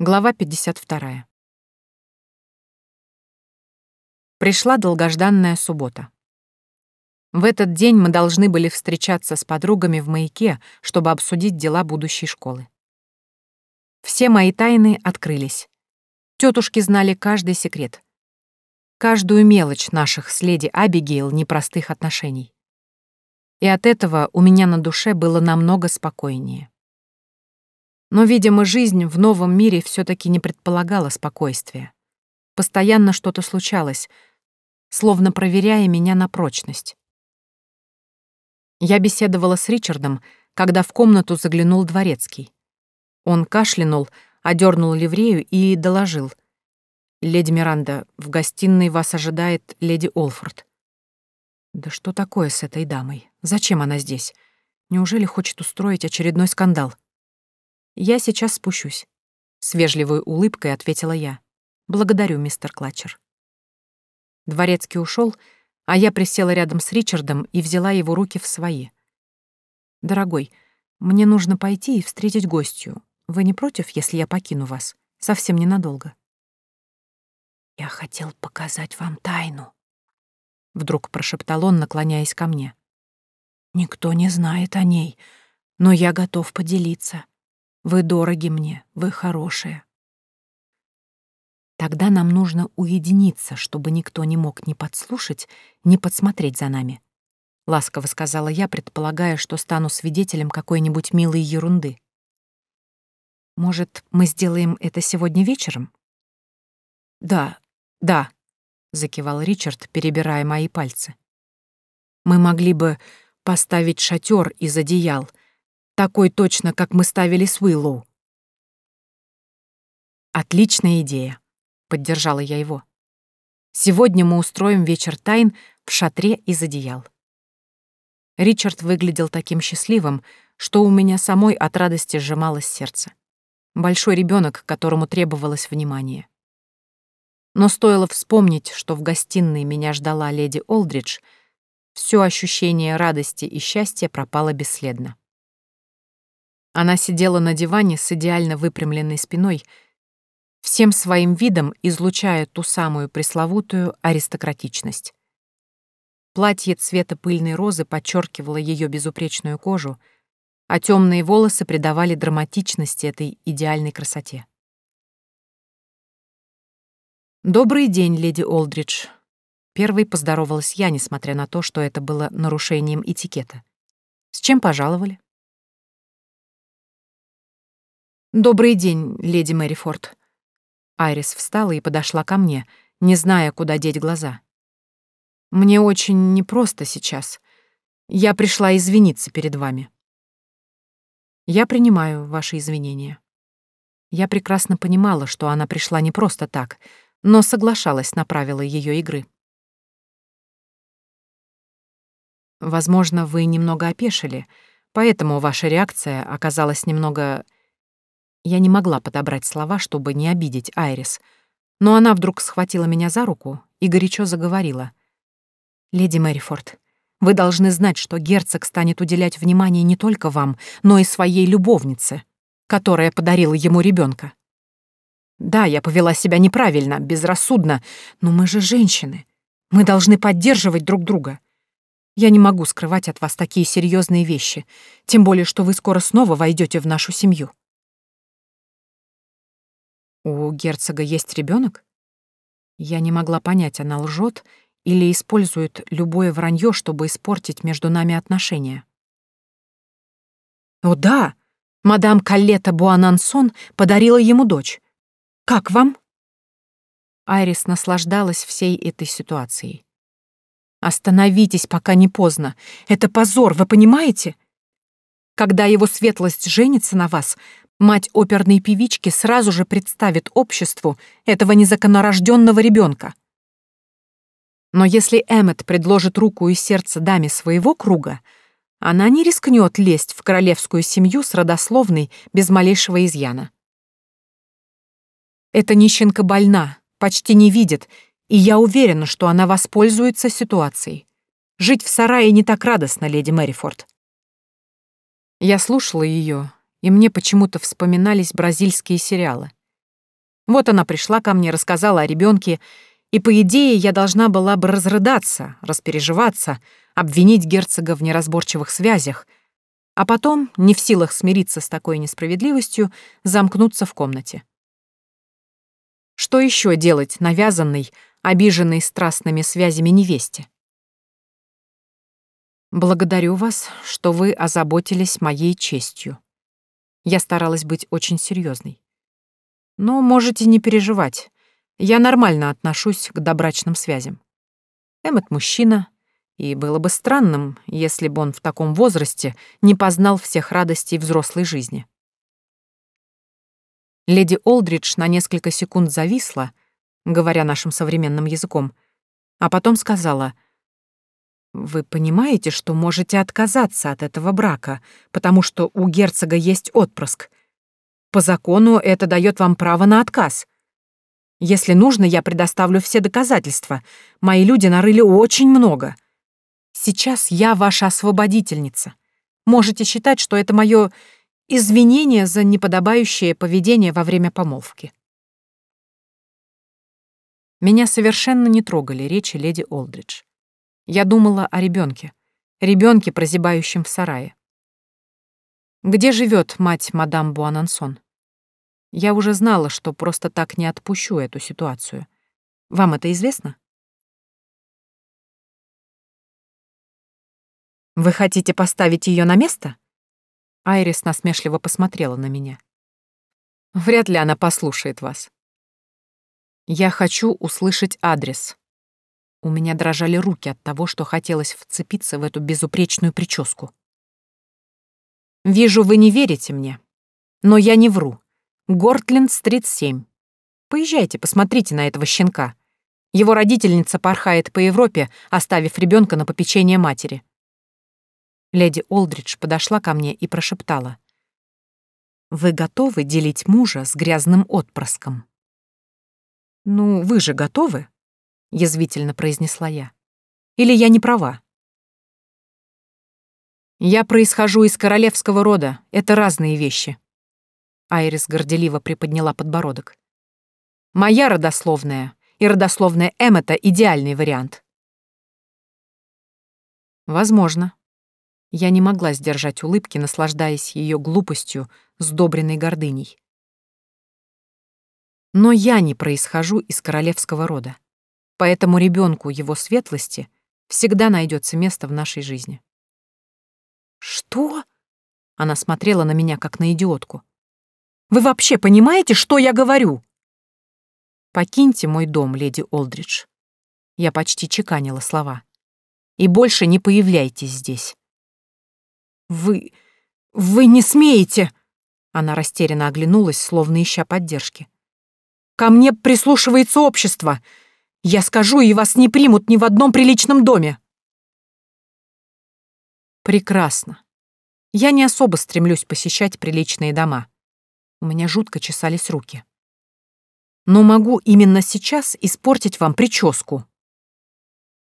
Глава 52. Пришла долгожданная суббота. В этот день мы должны были встречаться с подругами в маяке, чтобы обсудить дела будущей школы. Все мои тайны открылись. Тетушки знали каждый секрет. Каждую мелочь наших с леди Абигейл непростых отношений. И от этого у меня на душе было намного спокойнее. Но, видимо, жизнь в новом мире все таки не предполагала спокойствия. Постоянно что-то случалось, словно проверяя меня на прочность. Я беседовала с Ричардом, когда в комнату заглянул дворецкий. Он кашлянул, одернул ливрею и доложил. «Леди Миранда, в гостиной вас ожидает леди Олфорд». «Да что такое с этой дамой? Зачем она здесь? Неужели хочет устроить очередной скандал?» «Я сейчас спущусь», — с вежливой улыбкой ответила я. «Благодарю, мистер Клатчер». Дворецкий ушел, а я присела рядом с Ричардом и взяла его руки в свои. «Дорогой, мне нужно пойти и встретить гостью. Вы не против, если я покину вас? Совсем ненадолго». «Я хотел показать вам тайну», — вдруг прошептал он, наклоняясь ко мне. «Никто не знает о ней, но я готов поделиться. Вы дороги мне, вы хорошие. Тогда нам нужно уединиться, чтобы никто не мог ни подслушать, ни подсмотреть за нами. Ласково сказала я, предполагая, что стану свидетелем какой-нибудь милой ерунды. Может, мы сделаем это сегодня вечером? Да, да, закивал Ричард, перебирая мои пальцы. Мы могли бы поставить шатер из одеял, такой точно, как мы ставили с Уиллоу. «Отличная идея», — поддержала я его. «Сегодня мы устроим вечер тайн в шатре из одеял». Ричард выглядел таким счастливым, что у меня самой от радости сжималось сердце. Большой ребенок, которому требовалось внимание. Но стоило вспомнить, что в гостиной меня ждала леди Олдридж, все ощущение радости и счастья пропало бесследно. Она сидела на диване с идеально выпрямленной спиной, всем своим видом излучая ту самую пресловутую аристократичность. Платье цвета пыльной розы подчеркивало ее безупречную кожу, а темные волосы придавали драматичности этой идеальной красоте. «Добрый день, леди Олдридж», Первой поздоровалась я, несмотря на то, что это было нарушением этикета. «С чем пожаловали?» «Добрый день, леди Мэрифорд». Айрис встала и подошла ко мне, не зная, куда деть глаза. «Мне очень непросто сейчас. Я пришла извиниться перед вами». «Я принимаю ваши извинения». Я прекрасно понимала, что она пришла не просто так, но соглашалась на правила ее игры. Возможно, вы немного опешили, поэтому ваша реакция оказалась немного я не могла подобрать слова, чтобы не обидеть Айрис, но она вдруг схватила меня за руку и горячо заговорила. «Леди Мэрифорд, вы должны знать, что герцог станет уделять внимание не только вам, но и своей любовнице, которая подарила ему ребенка. Да, я повела себя неправильно, безрассудно, но мы же женщины. Мы должны поддерживать друг друга. Я не могу скрывать от вас такие серьезные вещи, тем более, что вы скоро снова войдете в нашу семью. У герцога есть ребенок? Я не могла понять, она лжет или использует любое вранье, чтобы испортить между нами отношения. О да, мадам Каллета Буанансон подарила ему дочь. Как вам? Айрис наслаждалась всей этой ситуацией. Остановитесь, пока не поздно. Это позор, вы понимаете? Когда его светлость женится на вас, Мать оперной певички сразу же представит обществу этого незаконнорожденного ребенка. Но если Эммет предложит руку и сердце даме своего круга, она не рискнет лезть в королевскую семью с родословной без малейшего изъяна. Эта нищенка больна, почти не видит, и я уверена, что она воспользуется ситуацией. Жить в сарае не так радостно, леди Мэрифорд. Я слушала ее, и мне почему-то вспоминались бразильские сериалы. Вот она пришла ко мне, рассказала о ребенке, и, по идее, я должна была бы разрыдаться, распереживаться, обвинить герцога в неразборчивых связях, а потом, не в силах смириться с такой несправедливостью, замкнуться в комнате. Что еще делать навязанной, обиженной страстными связями невесте? Благодарю вас, что вы озаботились моей честью. Я старалась быть очень серьезной. Но можете не переживать. Я нормально отношусь к добрачным связям. Эммет мужчина, и было бы странным, если бы он в таком возрасте не познал всех радостей взрослой жизни. Леди Олдридж на несколько секунд зависла, говоря нашим современным языком, а потом сказала, «Вы понимаете, что можете отказаться от этого брака, потому что у герцога есть отпрыск. По закону это дает вам право на отказ. Если нужно, я предоставлю все доказательства. Мои люди нарыли очень много. Сейчас я ваша освободительница. Можете считать, что это мое Извинения за неподобающее поведение во время помолвки. Меня совершенно не трогали речи леди Олдридж. Я думала о ребенке, ребенке, прозябающем в сарае. Где живет мать мадам Буанансон? Я уже знала, что просто так не отпущу эту ситуацию. Вам это известно? Вы хотите поставить ее на место? Айрис насмешливо посмотрела на меня. Вряд ли она послушает вас. Я хочу услышать адрес. У меня дрожали руки от того, что хотелось вцепиться в эту безупречную прическу. Вижу, вы не верите мне. Но я не вру. Гортленд-стрит 7. Поезжайте, посмотрите на этого щенка. Его родительница порхает по Европе, оставив ребенка на попечение матери. Леди Олдридж подошла ко мне и прошептала. «Вы готовы делить мужа с грязным отпрыском?» «Ну, вы же готовы?» — язвительно произнесла я. «Или я не права?» «Я происхожу из королевского рода. Это разные вещи». Айрис горделиво приподняла подбородок. «Моя родословная и родословная Эммета — идеальный вариант». «Возможно», я не могла сдержать улыбки, наслаждаясь ее глупостью, сдобренной гордыней. Но я не происхожу из королевского рода, поэтому ребенку его светлости всегда найдется место в нашей жизни. «Что?» — она смотрела на меня, как на идиотку. «Вы вообще понимаете, что я говорю?» «Покиньте мой дом, леди Олдридж». Я почти чеканила слова. «И больше не появляйтесь здесь». «Вы... вы не смеете!» Она растерянно оглянулась, словно ища поддержки. «Ко мне прислушивается общество. Я скажу, и вас не примут ни в одном приличном доме». «Прекрасно. Я не особо стремлюсь посещать приличные дома. У меня жутко чесались руки. Но могу именно сейчас испортить вам прическу».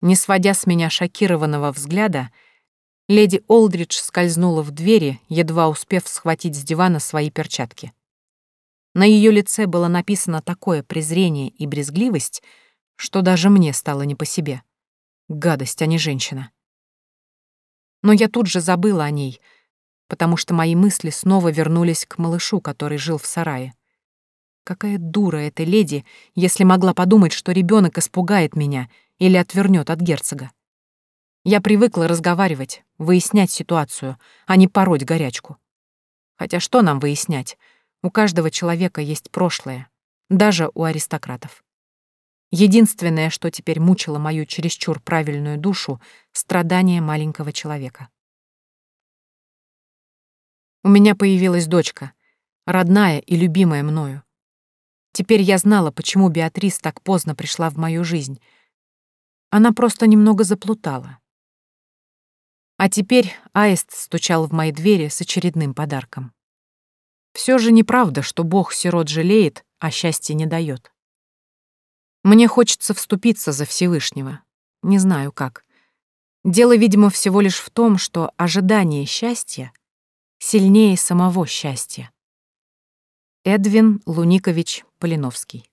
Не сводя с меня шокированного взгляда, Леди Олдридж скользнула в двери, едва успев схватить с дивана свои перчатки. На ее лице было написано такое презрение и брезгливость, что даже мне стало не по себе. Гадость, а не женщина. Но я тут же забыла о ней, потому что мои мысли снова вернулись к малышу, который жил в сарае. Какая дура эта леди, если могла подумать, что ребенок испугает меня или отвернет от герцога. Я привыкла разговаривать, выяснять ситуацию, а не пороть горячку. Хотя что нам выяснять? У каждого человека есть прошлое, даже у аристократов. Единственное, что теперь мучило мою чересчур правильную душу — страдание маленького человека. У меня появилась дочка, родная и любимая мною. Теперь я знала, почему Беатрис так поздно пришла в мою жизнь. Она просто немного заплутала. А теперь аист стучал в мои двери с очередным подарком. Все же неправда, что Бог сирот жалеет, а счастья не дает. Мне хочется вступиться за Всевышнего. Не знаю как. Дело, видимо, всего лишь в том, что ожидание счастья сильнее самого счастья. Эдвин Луникович Полиновский.